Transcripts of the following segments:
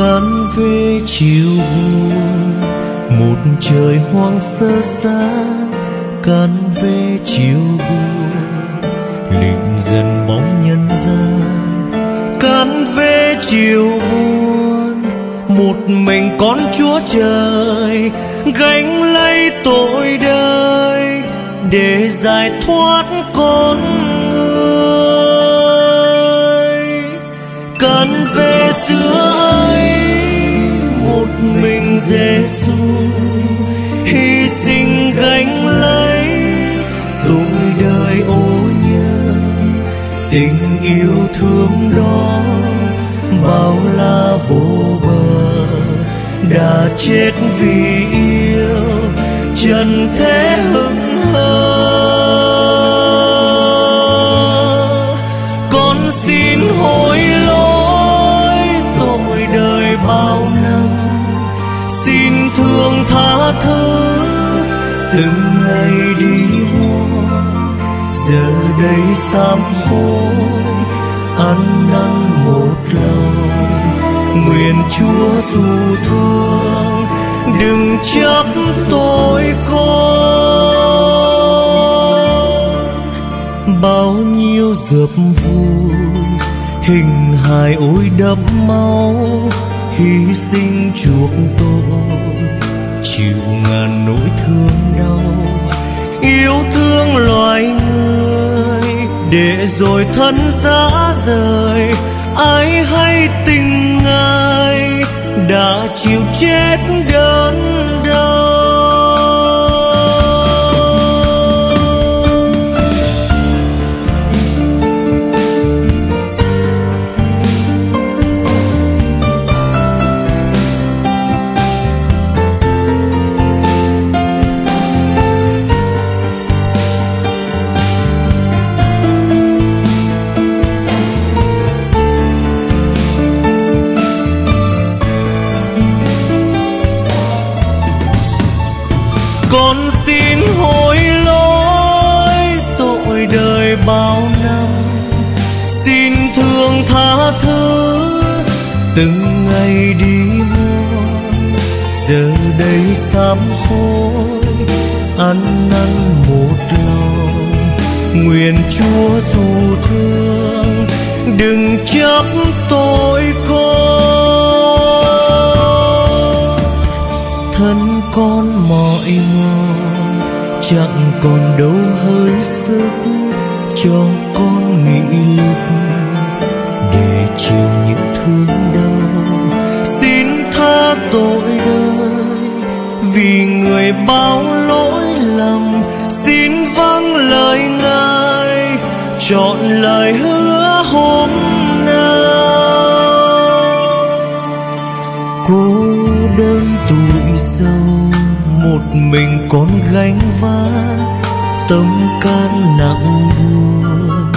cán về chiều buồn, một trời hoang sơ xa, cán về chiều buồn, lịm dần bóng nhân gian. Cán về chiều buồn, một mình con chúa trời, gánh lấy tội đời, để giải thoát con thương đó, bao la vô bờ, đã chết vì yêu trần thế hững hờ. Con xin hối lỗi, tội đời bao năm. Xin thương tha thứ, từng ngày đi hoa giờ đây sám hối ăn năn một lòng nguyện chúa dù thương, đừng chấp tôi con. Bao nhiêu dập vui, hình hài ôi đẫm máu, hy sinh chuộc tôi rồi thân giá rời ai hay tình con xin hối lỗi tội đời bao năm. Xin thương tha thứ, từng ngày đi muôn giờ đây sám hối, ăn năn một lòng. Nguyện chúa dù thương, đừng chấp tôi con. Thân con mỏi mòn chẳng còn đâu hơi sức cho con nghị lực để chịu những thương đau. Xin tha tội đời vì người bao lỗi lầm. Xin vâng lời ngài, chọn lời hứa hôm nay. Cô đơn tuổi sâu một mình con gánh vác tâm can nặng buồn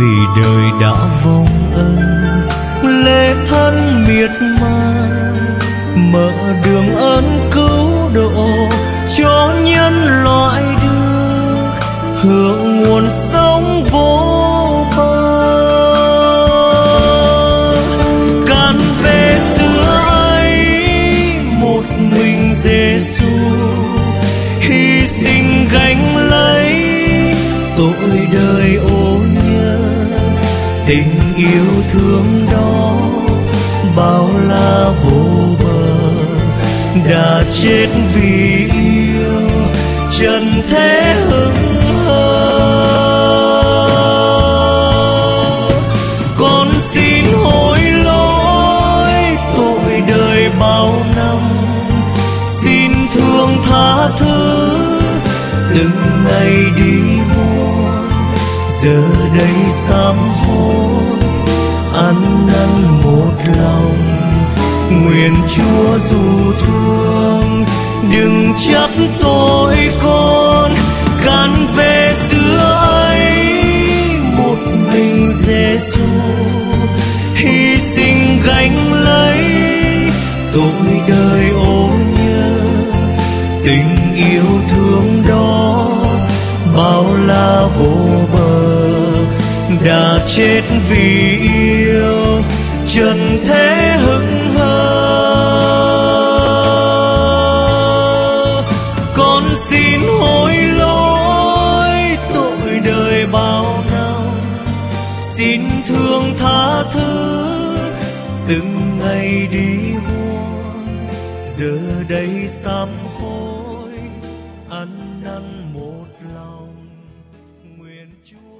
vì đời đã vong ân. Lệ thân miệt mài, mở đường ơn cứu độ cho nhân loại được hưởng nguồn sống vô tội đời ô nhơ tình yêu thương đó bao la vô bờ. Đã chết vì yêu trần thế hững hờ. Con xin hối lỗi tội đời bao năm. Xin thương tha thứ, từng ngày đi giờ đây sám hối, ăn năn một lòng. Nguyện chúa dù thương, đừng chấp tôi con. Gắn về xưa ấy, một mình Giêsu hy sinh gánh lấy tội đời ô nhơ tình yêu thương đó bao la vô đã chết vì yêu trần thế hững hờ. Con xin hối lỗi tội đời bao năm. Xin thương tha thứ từng ngày đi hoang giờ đây sám hối, ăn năn một lòng, nguyện chúa